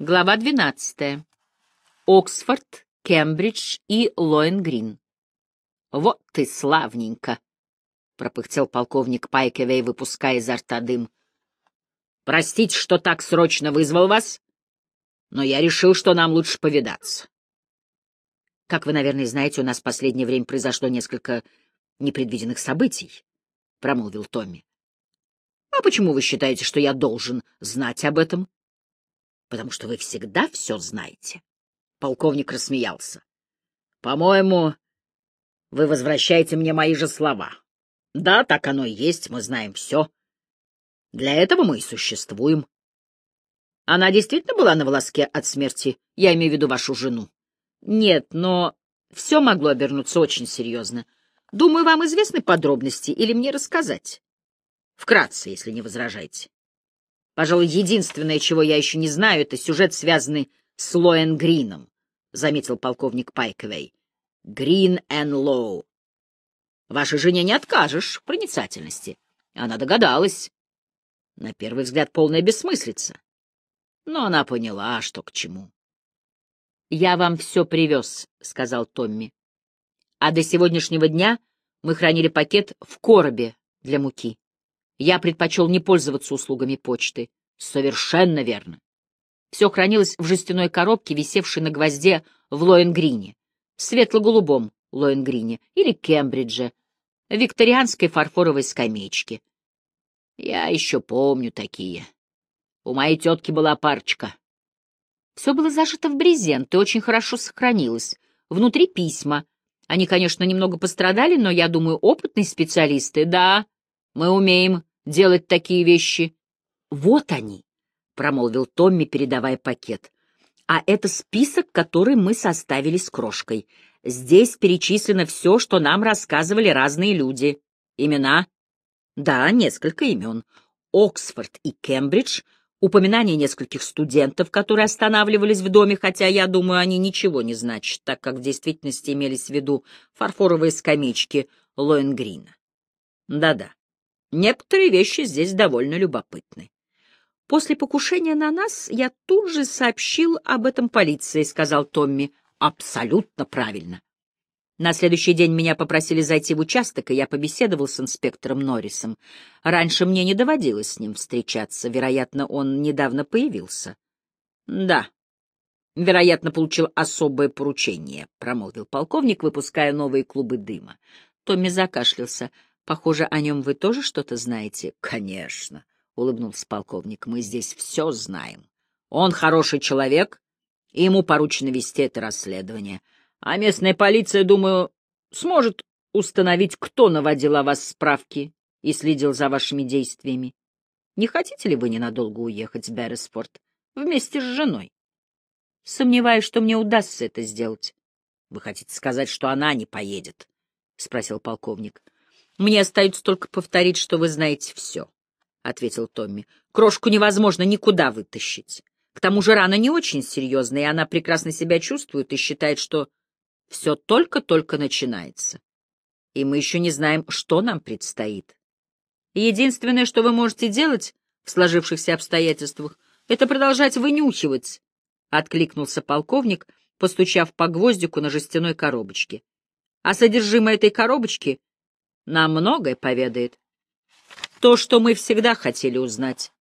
Глава 12. Оксфорд, Кембридж и Лоенгрин. «Вот ты славненько!» — пропыхтел полковник Пайкевей, выпуская изо рта дым. «Простите, что так срочно вызвал вас, но я решил, что нам лучше повидаться. Как вы, наверное, знаете, у нас в последнее время произошло несколько непредвиденных событий», — промолвил Томми. «А почему вы считаете, что я должен знать об этом?» Потому что вы всегда все знаете. Полковник рассмеялся. — По-моему, вы возвращаете мне мои же слова. Да, так оно и есть, мы знаем все. Для этого мы и существуем. Она действительно была на волоске от смерти, я имею в виду вашу жену. Нет, но все могло обернуться очень серьезно. Думаю, вам известны подробности или мне рассказать? Вкратце, если не возражаете. Пожалуй, единственное, чего я еще не знаю, это сюжет, связанный с Лоэн Грином, — заметил полковник Пайквей. Грин and Лоу. Вашей жене не откажешь проницательности. Она догадалась. На первый взгляд полная бессмыслица. Но она поняла, что к чему. — Я вам все привез, — сказал Томми. А до сегодняшнего дня мы хранили пакет в коробе для муки. Я предпочел не пользоваться услугами почты. Совершенно верно. Все хранилось в жестяной коробке, висевшей на гвозде в Лоенгрине, светло-голубом Лоенгрине или Кембридже, викторианской фарфоровой скамеечке. Я еще помню такие. У моей тетки была парочка. Все было зашито в брезент и очень хорошо сохранилось. Внутри письма. Они, конечно, немного пострадали, но, я думаю, опытные специалисты, да, мы умеем делать такие вещи. Вот они, промолвил Томми, передавая пакет. А это список, который мы составили с крошкой. Здесь перечислено все, что нам рассказывали разные люди. Имена? Да, несколько имен. Оксфорд и Кембридж, упоминание нескольких студентов, которые останавливались в доме, хотя, я думаю, они ничего не значат, так как в действительности имелись в виду фарфоровые скамеечки Лоенгрина. Да-да. Некоторые вещи здесь довольно любопытны. После покушения на нас я тут же сообщил об этом полиции, сказал Томми. Абсолютно правильно. На следующий день меня попросили зайти в участок, и я побеседовал с инспектором Норрисом. Раньше мне не доводилось с ним встречаться, вероятно, он недавно появился. — Да, вероятно, получил особое поручение, — промолвил полковник, выпуская новые клубы дыма. Томми закашлялся. Похоже, о нем вы тоже что-то знаете? — Конечно, — улыбнулся полковник, — мы здесь все знаем. Он хороший человек, и ему поручено вести это расследование. А местная полиция, думаю, сможет установить, кто наводил о вас справки и следил за вашими действиями. Не хотите ли вы ненадолго уехать в Берреспорт вместе с женой? Сомневаюсь, что мне удастся это сделать. — Вы хотите сказать, что она не поедет? — спросил полковник. — мне остается только повторить, что вы знаете все, — ответил Томми. Крошку невозможно никуда вытащить. К тому же рана не очень серьезная, и она прекрасно себя чувствует и считает, что все только-только начинается. И мы еще не знаем, что нам предстоит. Единственное, что вы можете делать в сложившихся обстоятельствах, это продолжать вынюхивать, — откликнулся полковник, постучав по гвоздику на жестяной коробочке. А содержимое этой коробочки нам многое поведает. То, что мы всегда хотели узнать.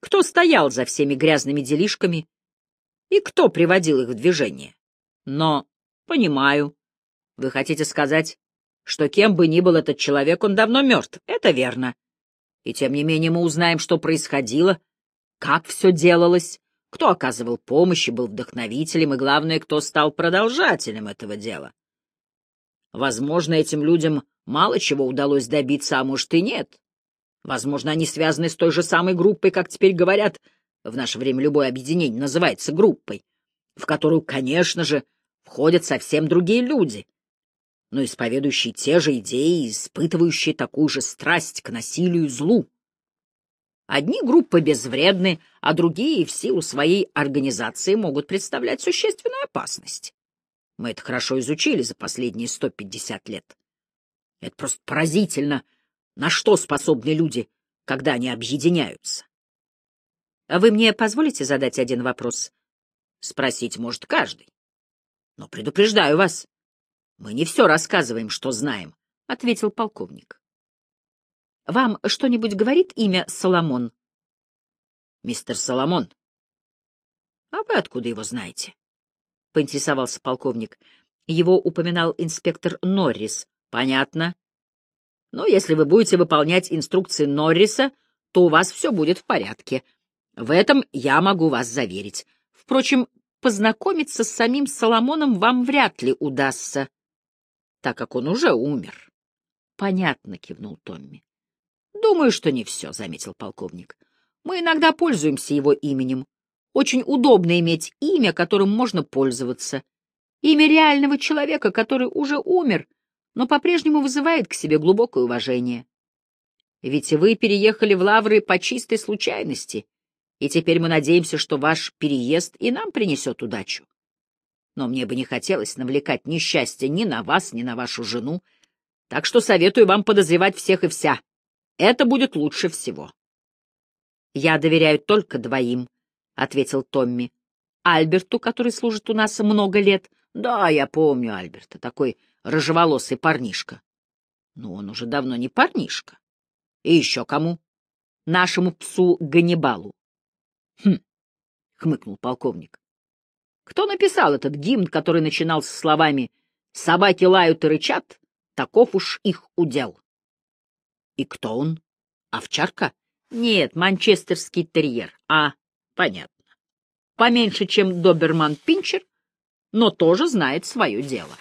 Кто стоял за всеми грязными делишками и кто приводил их в движение. Но, понимаю, вы хотите сказать, что кем бы ни был этот человек, он давно мертв. Это верно. И тем не менее мы узнаем, что происходило, как все делалось, кто оказывал помощь и был вдохновителем, и, главное, кто стал продолжателем этого дела. Возможно, этим людям мало чего удалось добиться, а может и нет. Возможно, они связаны с той же самой группой, как теперь говорят, в наше время любое объединение называется группой, в которую, конечно же, входят совсем другие люди, но исповедующие те же идеи, испытывающие такую же страсть к насилию и злу. Одни группы безвредны, а другие в силу своей организации могут представлять существенную опасность. Мы это хорошо изучили за последние 150 лет. Это просто поразительно, на что способны люди, когда они объединяются. А вы мне позволите задать один вопрос? Спросить может каждый. Но предупреждаю вас, мы не все рассказываем, что знаем, — ответил полковник. Вам что-нибудь говорит имя Соломон? Мистер Соломон. А вы откуда его знаете? — поинтересовался полковник. Его упоминал инспектор Норрис. Понятно. Но если вы будете выполнять инструкции Норриса, то у вас все будет в порядке. В этом я могу вас заверить. Впрочем, познакомиться с самим Соломоном вам вряд ли удастся, так как он уже умер. — Понятно, — кивнул Томми. — Думаю, что не все, — заметил полковник. — Мы иногда пользуемся его именем. Очень удобно иметь имя, которым можно пользоваться. Имя реального человека, который уже умер, но по-прежнему вызывает к себе глубокое уважение. Ведь вы переехали в Лавры по чистой случайности, и теперь мы надеемся, что ваш переезд и нам принесет удачу. Но мне бы не хотелось навлекать несчастье ни на вас, ни на вашу жену, так что советую вам подозревать всех и вся. Это будет лучше всего. — Я доверяю только двоим, — ответил Томми. — Альберту, который служит у нас много лет. — Да, я помню Альберта, такой рыжеволосый парнишка. Но он уже давно не парнишка. И еще кому? Нашему псу Ганнибалу. Хм, хмыкнул полковник. Кто написал этот гимн, который начинался словами «Собаки лают и рычат, таков уж их удел»? И кто он? Овчарка? Нет, манчестерский терьер. А, понятно. Поменьше, чем доберман Пинчер, но тоже знает свое дело.